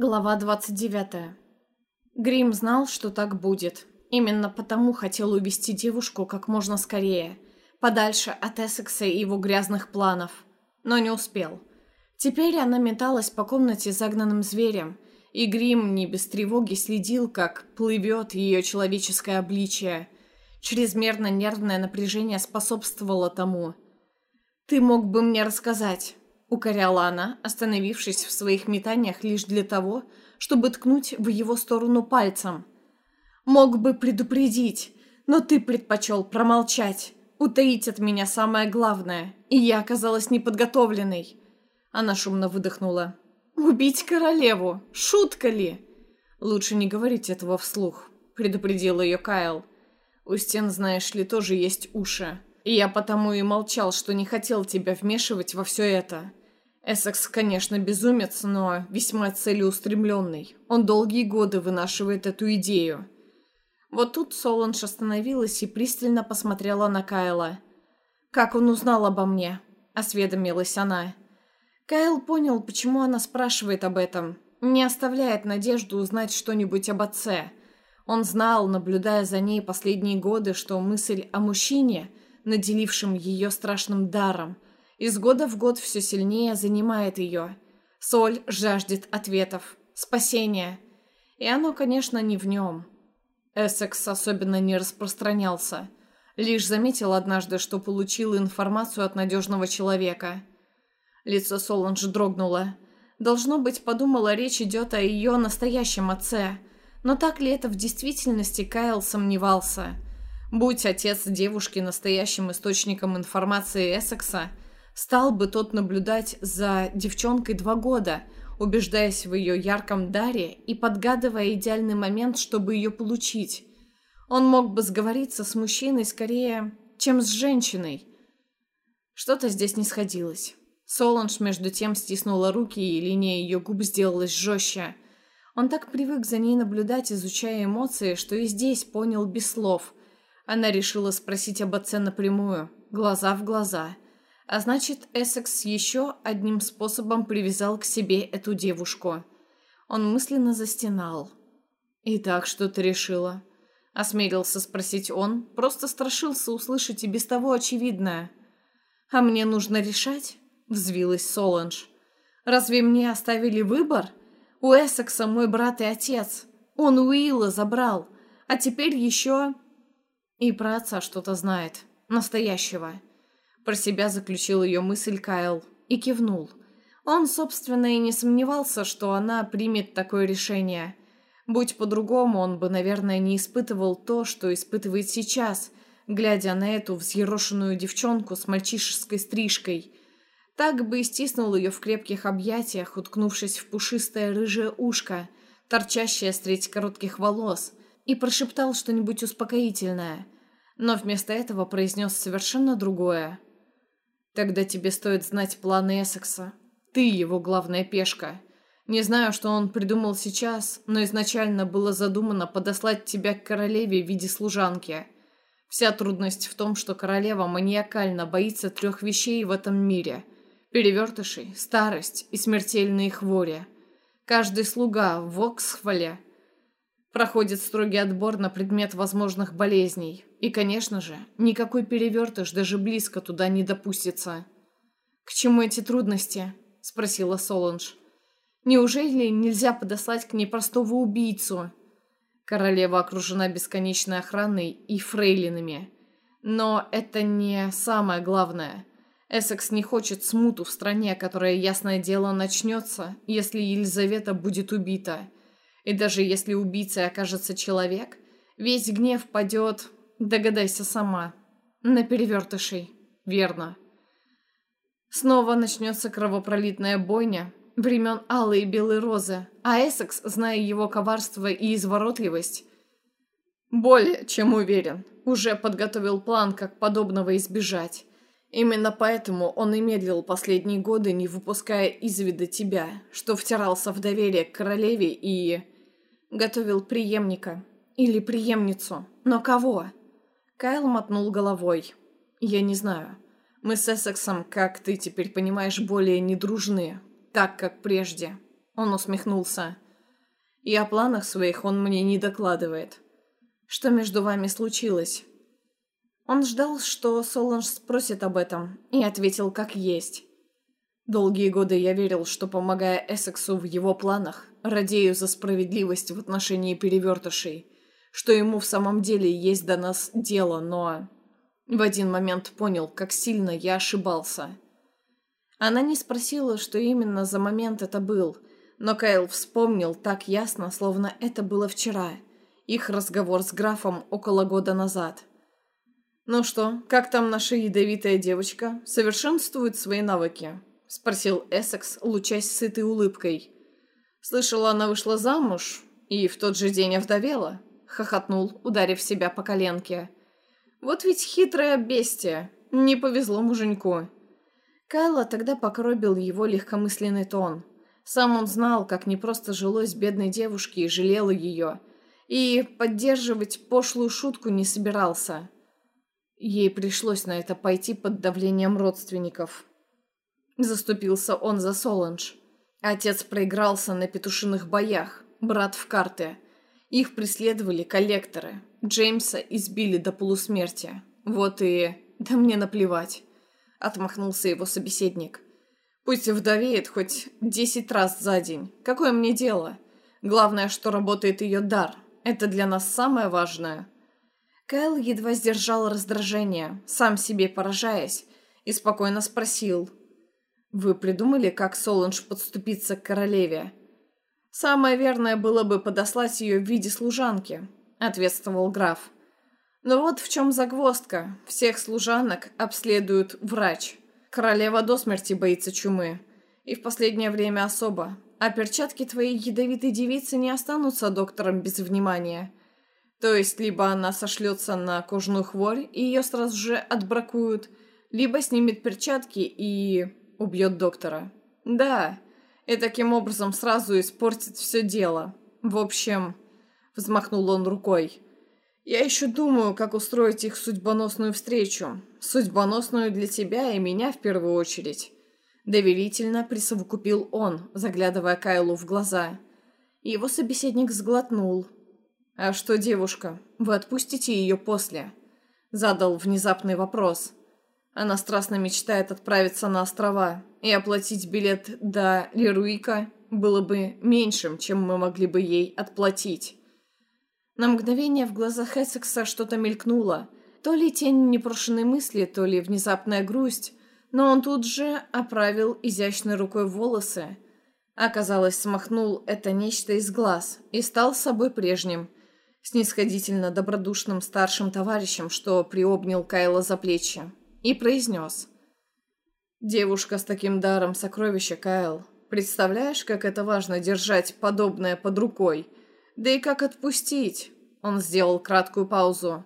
Глава 29. Грим знал, что так будет. Именно потому хотел увести девушку как можно скорее, подальше от Эссекса и его грязных планов. Но не успел. Теперь она металась по комнате загнанным зверем, и Грим не без тревоги следил, как плывет ее человеческое обличие. Чрезмерно нервное напряжение способствовало тому. «Ты мог бы мне рассказать, Укоряла она, остановившись в своих метаниях лишь для того, чтобы ткнуть в его сторону пальцем. «Мог бы предупредить, но ты предпочел промолчать, утаить от меня самое главное, и я оказалась неподготовленной». Она шумно выдохнула. «Убить королеву? Шутка ли?» «Лучше не говорить этого вслух», — предупредил ее Кайл. «У стен, знаешь ли, тоже есть уши. И я потому и молчал, что не хотел тебя вмешивать во все это. Эссекс, конечно, безумец, но весьма целеустремленный. Он долгие годы вынашивает эту идею. Вот тут Соланж остановилась и пристально посмотрела на Кайла. «Как он узнал обо мне?» – осведомилась она. Кайл понял, почему она спрашивает об этом. Не оставляет надежду узнать что-нибудь об отце. Он знал, наблюдая за ней последние годы, что мысль о мужчине, наделившем ее страшным даром – из года в год все сильнее занимает ее. Соль жаждет ответов, спасения. И оно, конечно, не в нем. Эссекс особенно не распространялся. Лишь заметил однажды, что получил информацию от надежного человека. Лицо Соланж дрогнуло. Должно быть, подумала, речь идет о ее настоящем отце. Но так ли это в действительности, Кайл сомневался. Будь отец девушки настоящим источником информации Эссекса – Стал бы тот наблюдать за девчонкой два года, убеждаясь в ее ярком даре и подгадывая идеальный момент, чтобы ее получить. Он мог бы сговориться с мужчиной скорее, чем с женщиной. Что-то здесь не сходилось. Соланж между тем стиснула руки, и линия ее губ сделалась жестче. Он так привык за ней наблюдать, изучая эмоции, что и здесь понял без слов. Она решила спросить об отце напрямую, глаза в глаза – а значит, Эссекс еще одним способом привязал к себе эту девушку. Он мысленно застенал. «Итак, что ты решила?» Осмелился спросить он, просто страшился услышать и без того очевидное. «А мне нужно решать?» — взвилась Соланж. «Разве мне оставили выбор? У Эссекса мой брат и отец. Он Уилла забрал, а теперь еще...» И про отца что-то знает. Настоящего. Про себя заключил ее мысль Кайл и кивнул. Он, собственно, и не сомневался, что она примет такое решение. Будь по-другому, он бы, наверное, не испытывал то, что испытывает сейчас, глядя на эту взъерошенную девчонку с мальчишеской стрижкой. Так бы и стиснул ее в крепких объятиях, уткнувшись в пушистое рыжее ушко, торчащее с треть коротких волос, и прошептал что-нибудь успокоительное. Но вместо этого произнес совершенно другое. Тогда тебе стоит знать планы Эссекса. Ты его главная пешка. Не знаю, что он придумал сейчас, но изначально было задумано подослать тебя к королеве в виде служанки. Вся трудность в том, что королева маниакально боится трех вещей в этом мире. Перевертышей, старость и смертельные хвори. Каждый слуга в Оксхвале проходит строгий отбор на предмет возможных болезней. И, конечно же, никакой перевертыш даже близко туда не допустится. «К чему эти трудности?» – спросила Соланж. «Неужели нельзя подослать к ней простого убийцу?» Королева окружена бесконечной охраной и фрейлинами. Но это не самое главное. Эссекс не хочет смуту в стране, которая, ясное дело, начнется, если Елизавета будет убита. И даже если убийцей окажется человек, весь гнев падет Догадайся сама. На перевертышей. Верно. Снова начнется кровопролитная бойня времен Алой и Белой Розы, а Эссекс, зная его коварство и изворотливость, более чем уверен, уже подготовил план, как подобного избежать. Именно поэтому он и медлил последние годы, не выпуская из вида тебя, что втирался в доверие к королеве и... готовил преемника. Или преемницу. Но кого? Кайл мотнул головой. «Я не знаю. Мы с Эссексом, как ты теперь понимаешь, более не дружны, так, как прежде». Он усмехнулся. И о планах своих он мне не докладывает. Что между вами случилось?» Он ждал, что Соланж спросит об этом, и ответил как есть. Долгие годы я верил, что, помогая Эссексу в его планах, радею за справедливость в отношении перевертышей, что ему в самом деле есть до нас дело, но... В один момент понял, как сильно я ошибался. Она не спросила, что именно за момент это был, но Кайл вспомнил так ясно, словно это было вчера. Их разговор с графом около года назад. «Ну что, как там наша ядовитая девочка? Совершенствует свои навыки?» — спросил Эссекс, лучась сытой улыбкой. «Слышала, она вышла замуж и в тот же день овдовела?» — хохотнул, ударив себя по коленке. «Вот ведь хитрое бестия. Не повезло муженьку». Кайла тогда покробил его легкомысленный тон. Сам он знал, как непросто жилось бедной девушке и жалел ее. И поддерживать пошлую шутку не собирался. Ей пришлось на это пойти под давлением родственников. Заступился он за Соланж. Отец проигрался на петушиных боях, брат в карты. Их преследовали коллекторы. Джеймса избили до полусмерти. Вот и... Да мне наплевать. Отмахнулся его собеседник. Пусть вдовеет хоть десять раз за день. Какое мне дело? Главное, что работает ее дар. Это для нас самое важное. Кайл едва сдержал раздражение, сам себе поражаясь, и спокойно спросил. «Вы придумали, как Соланж подступиться к королеве?» «Самое верное было бы подослать ее в виде служанки», — ответствовал граф. «Но вот в чем загвоздка. Всех служанок обследует врач. Королева до смерти боится чумы. И в последнее время особо. А перчатки твоей ядовитой девицы не останутся доктором без внимания. То есть, либо она сошлется на кожную хворь, и ее сразу же отбракуют, либо снимет перчатки и убьет доктора. Да, и таким образом сразу испортит все дело. В общем, взмахнул он рукой. Я еще думаю, как устроить их судьбоносную встречу. Судьбоносную для тебя и меня в первую очередь. Доверительно присовокупил он, заглядывая Кайлу в глаза. Его собеседник сглотнул. «А что, девушка, вы отпустите ее после?» Задал внезапный вопрос. Она страстно мечтает отправиться на острова, и оплатить билет до Леруика было бы меньшим, чем мы могли бы ей отплатить. На мгновение в глазах Эссекса что-то мелькнуло. То ли тень непрошенной мысли, то ли внезапная грусть, но он тут же оправил изящной рукой волосы. Оказалось, смахнул это нечто из глаз и стал собой прежним, снисходительно добродушным старшим товарищем, что приобнял Кайла за плечи и произнес. «Девушка с таким даром сокровища, Кайл. Представляешь, как это важно держать подобное под рукой? Да и как отпустить?» Он сделал краткую паузу.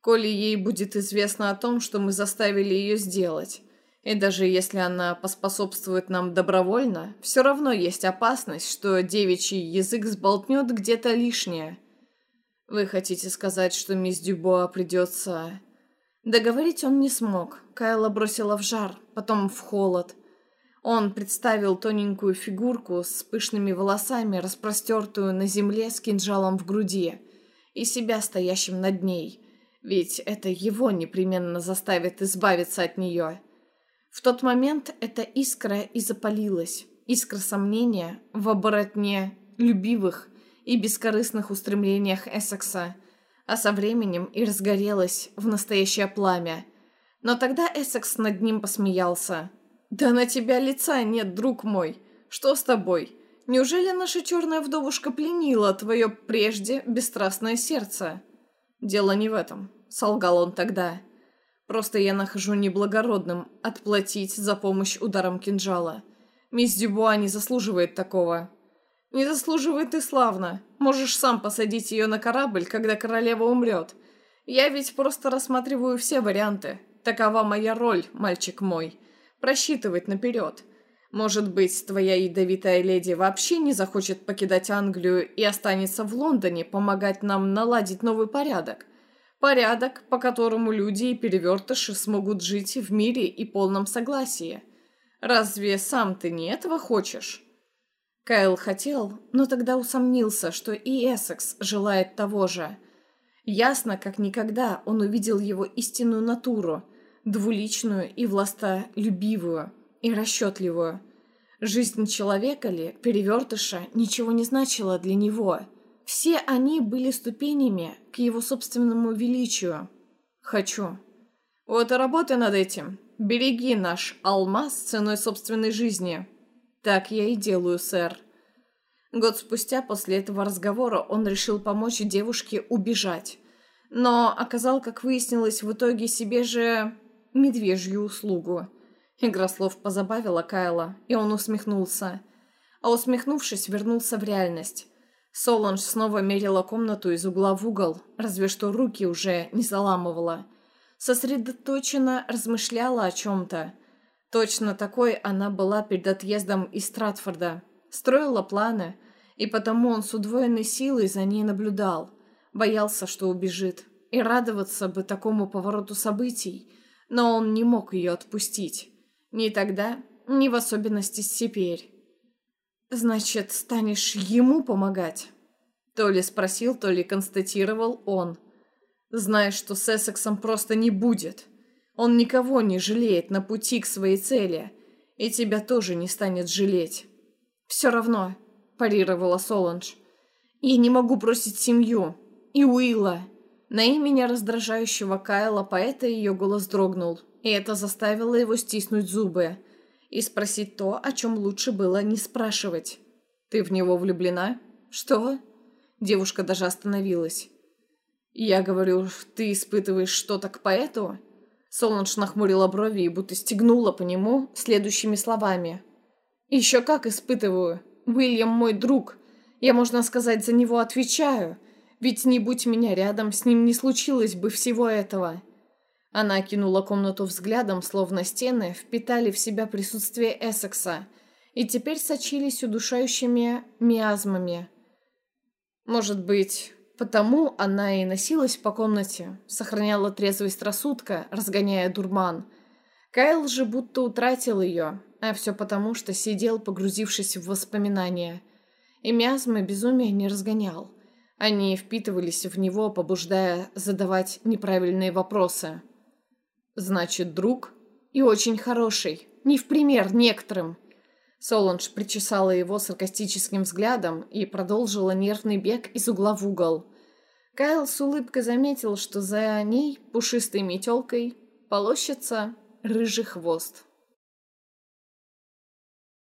«Коли ей будет известно о том, что мы заставили ее сделать, и даже если она поспособствует нам добровольно, все равно есть опасность, что девичий язык сболтнет где-то лишнее. Вы хотите сказать, что мисс Дюбоа придется...» Договорить он не смог. Кайла бросила в жар, потом в холод. Он представил тоненькую фигурку с пышными волосами, распростертую на земле с кинжалом в груди, и себя стоящим над ней. Ведь это его непременно заставит избавиться от нее. В тот момент эта искра и запалилась. Искра сомнения в оборотне любивых и бескорыстных устремлениях Эссекса – а со временем и разгорелась в настоящее пламя. Но тогда Эссекс над ним посмеялся. «Да на тебя лица нет, друг мой! Что с тобой? Неужели наша черная вдовушка пленила твое прежде бесстрастное сердце?» «Дело не в этом», — солгал он тогда. «Просто я нахожу неблагородным отплатить за помощь ударом кинжала. Мисс Дюбуа не заслуживает такого. Не заслуживает и славно. Можешь сам посадить ее на корабль, когда королева умрет. Я ведь просто рассматриваю все варианты. Такова моя роль, мальчик мой. Просчитывать наперед. Может быть, твоя ядовитая леди вообще не захочет покидать Англию и останется в Лондоне помогать нам наладить новый порядок. Порядок, по которому люди и перевертыши смогут жить в мире и полном согласии. Разве сам ты не этого хочешь? Кайл хотел, но тогда усомнился, что и Эссекс желает того же. Ясно, как никогда, он увидел его истинную натуру, двуличную и властолюбивую, и расчетливую. Жизнь человека ли, перевертыша, ничего не значила для него. Все они были ступенями к его собственному величию. «Хочу». «Вот и работай над этим. Береги наш алмаз ценой собственной жизни». «Так я и делаю, сэр». Год спустя после этого разговора он решил помочь девушке убежать. Но оказал, как выяснилось, в итоге себе же медвежью услугу. Игра слов позабавила Кайла, и он усмехнулся. А усмехнувшись, вернулся в реальность. Соланж снова мерила комнату из угла в угол, разве что руки уже не заламывала. Сосредоточенно размышляла о чем-то. Точно такой она была перед отъездом из Стратфорда. Строила планы, и потому он с удвоенной силой за ней наблюдал. Боялся, что убежит. И радоваться бы такому повороту событий, но он не мог ее отпустить. Ни тогда, ни в особенности теперь. «Значит, станешь ему помогать?» То ли спросил, то ли констатировал он. «Знаешь, что с Эссексом просто не будет. Он никого не жалеет на пути к своей цели, и тебя тоже не станет жалеть. Все равно, парировала Соланж. Я не могу бросить семью. И Уилла. На имени раздражающего Кайла поэта ее голос дрогнул, и это заставило его стиснуть зубы и спросить то, о чем лучше было не спрашивать. «Ты в него влюблена?» «Что?» Девушка даже остановилась. «Я говорю, ты испытываешь что-то к поэту?» Солнж нахмурила брови и будто стегнула по нему следующими словами. «Еще как испытываю. Уильям мой друг. Я, можно сказать, за него отвечаю. Ведь не будь меня рядом, с ним не случилось бы всего этого». Она кинула комнату взглядом, словно стены впитали в себя присутствие Эссекса и теперь сочились удушающими миазмами. Может быть, Потому она и носилась по комнате, сохраняла трезвость рассудка, разгоняя дурман. Кайл же будто утратил ее, а все потому, что сидел, погрузившись в воспоминания. И миазмы безумия не разгонял. Они впитывались в него, побуждая задавать неправильные вопросы. «Значит, друг? И очень хороший. Не в пример некоторым. Соланж причесала его саркастическим взглядом и продолжила нервный бег из угла в угол. Кайл с улыбкой заметил, что за ней пушистой метелкой полощется рыжий хвост.